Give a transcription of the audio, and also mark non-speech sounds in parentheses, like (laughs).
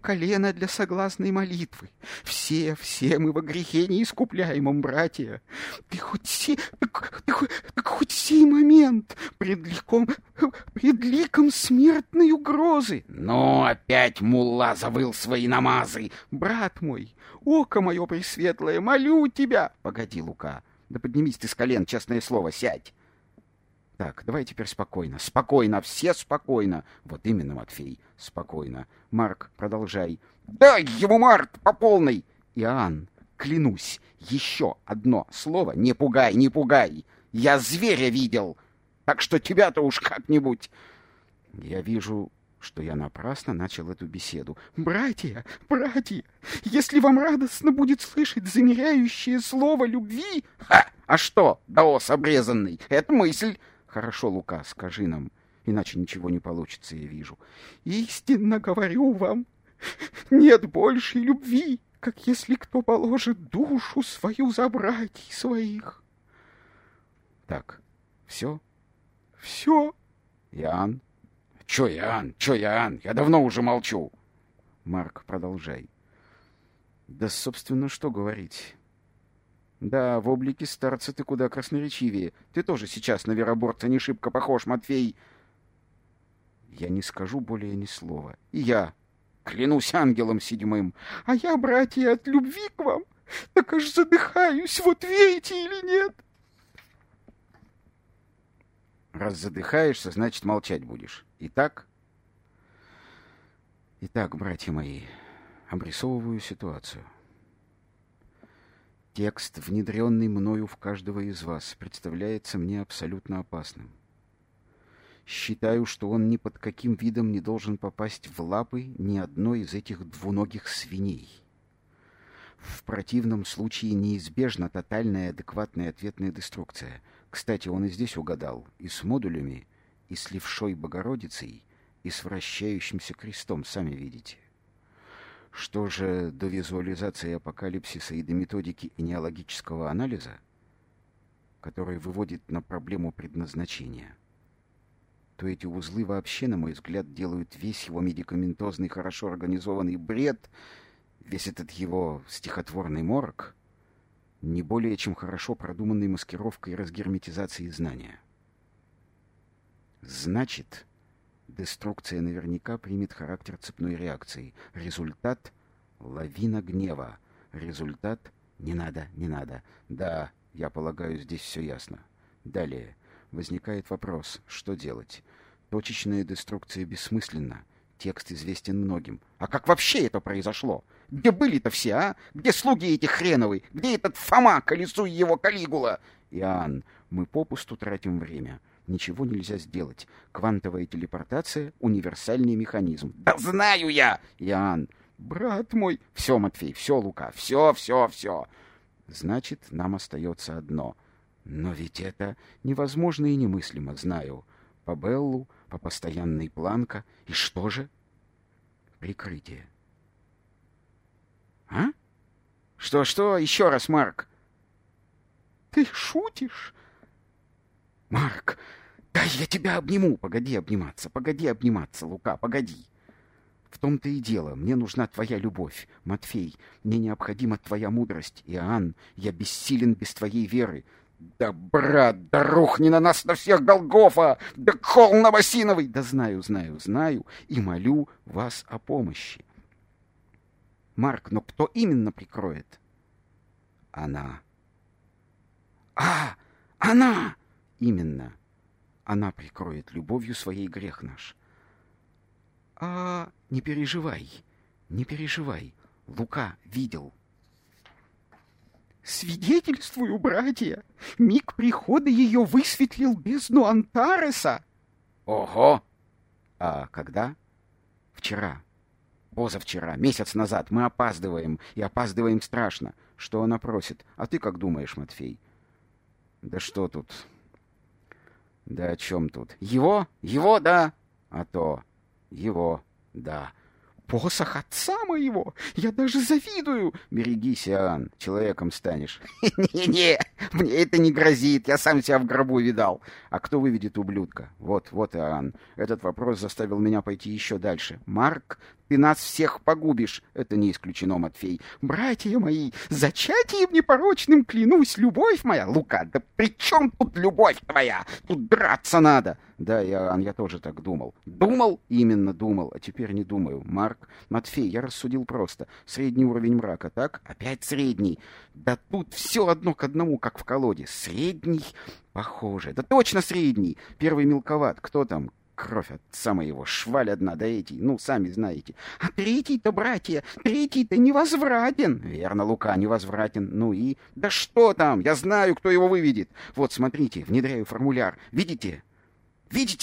колено для согласной молитвы. Все, все мы во грехе неискупляемом, братья. Ты хоть си, ты, хоть, так хоть сей момент пред ликом, пред ликом смертной угрозы. Ну, опять мулла завыл свои намазы. Брат мой, око мое пресветлое, молю тебя. Погоди, Лука, да поднимись ты с колен, честное слово, сядь. Так, давай теперь спокойно. Спокойно, все спокойно. Вот именно, Матфей, спокойно. Марк, продолжай. Дай ему, Марк, по полной. Иоанн, клянусь, еще одно слово не пугай, не пугай. Я зверя видел, так что тебя-то уж как-нибудь. Я вижу, что я напрасно начал эту беседу. «Братья, братья, если вам радостно будет слышать замеряющее слово любви...» «Ха! А что, даос обрезанный? Это мысль!» Хорошо, Лука, скажи нам, иначе ничего не получится, я вижу. Истинно говорю вам, нет большей любви, как если кто положит душу свою за братьев своих. Так, все? Все. Иоанн? Чё, Иоанн, чё, Иоанн? Я давно уже молчу. Марк, продолжай. Да, собственно, что говорить? Да, в облике старца ты куда красноречивее. Ты тоже сейчас на вероборца не шибко похож, Матвей. Я не скажу более ни слова. И я клянусь ангелом седьмым. А я, братья, от любви к вам так аж задыхаюсь. Вот верите или нет? Раз задыхаешься, значит, молчать будешь. Итак? Итак, братья мои, обрисовываю ситуацию. Текст, внедренный мною в каждого из вас, представляется мне абсолютно опасным. Считаю, что он ни под каким видом не должен попасть в лапы ни одной из этих двуногих свиней. В противном случае неизбежна тотальная адекватная ответная деструкция. Кстати, он и здесь угадал. И с модулями, и с левшой Богородицей, и с вращающимся крестом, сами видите. Что же до визуализации апокалипсиса и до методики энеологического анализа, который выводит на проблему предназначения, то эти узлы вообще, на мой взгляд, делают весь его медикаментозный, хорошо организованный бред, весь этот его стихотворный морок, не более чем хорошо продуманной маскировкой и разгерметизацией знания. Значит, Деструкция наверняка примет характер цепной реакции. Результат — лавина гнева. Результат — не надо, не надо. Да, я полагаю, здесь все ясно. Далее. Возникает вопрос, что делать? Точечная деструкция бессмысленна. Текст известен многим. А как вообще это произошло? Где были-то все, а? Где слуги эти хреновые? Где этот Фома, колесу его Калигула? Иоанн, мы попусту тратим время ничего нельзя сделать. Квантовая телепортация — универсальный механизм. Да знаю я, Иоанн. Брат мой. Все, Матфей, все, Лука, все, все, все. Значит, нам остается одно. Но ведь это невозможно и немыслимо, знаю. По Беллу, по постоянной планка. И что же? Прикрытие. А? Что-что? Еще раз, Марк. Ты шутишь? Марк, дай я тебя обниму. Погоди обниматься, погоди обниматься, Лука, погоди. В том-то и дело, мне нужна твоя любовь, Матфей, мне необходима твоя мудрость, Иоанн, я бессилен без твоей веры. Да, брат, да рухни на нас на всех Голгофа, да кол Новосиновый! Да знаю, знаю, знаю, и молю вас о помощи. Марк, но кто именно прикроет? Она. А, она! Именно. Она прикроет любовью своей грех наш. А не переживай, не переживай. Лука видел. Свидетельствую, братья, миг прихода ее высветлил бездну Антареса. Ого! А когда? Вчера. Позавчера, месяц назад. Мы опаздываем, и опаздываем страшно. Что она просит? А ты как думаешь, Матфей? Да что тут? Да о чем тут? Его? Его, да. А то. Его, да. Посох отца моего! Я даже завидую! Берегись, Иоанн, человеком станешь. (laughs) Не-не, мне это не грозит, я сам себя в гробу видал. А кто выведет ублюдка? Вот, вот, Иоанн, этот вопрос заставил меня пойти еще дальше. Марк, ты нас всех погубишь. Это не исключено, Матфей. Братья мои, зачатием непорочным клянусь, любовь моя. Лука, да при чем тут любовь твоя? Тут драться надо. Да, Иоанн, я тоже так думал. Думал? Именно думал, а теперь не думаю. Марк, Матфей, я рассудил просто. Средний уровень мрака, так? Опять средний. Да тут все одно к одному, как в колоде. Средний? Похоже. Да точно средний. Первый мелковат. Кто там? Кровь от самого шваль одна, да эти, ну, сами знаете. А третий-то, братья, третий-то невозвратен. Верно, Лука, невозвратен. Ну и... Да что там? Я знаю, кто его выведет. Вот, смотрите, внедряю формуляр. Видите? Видите?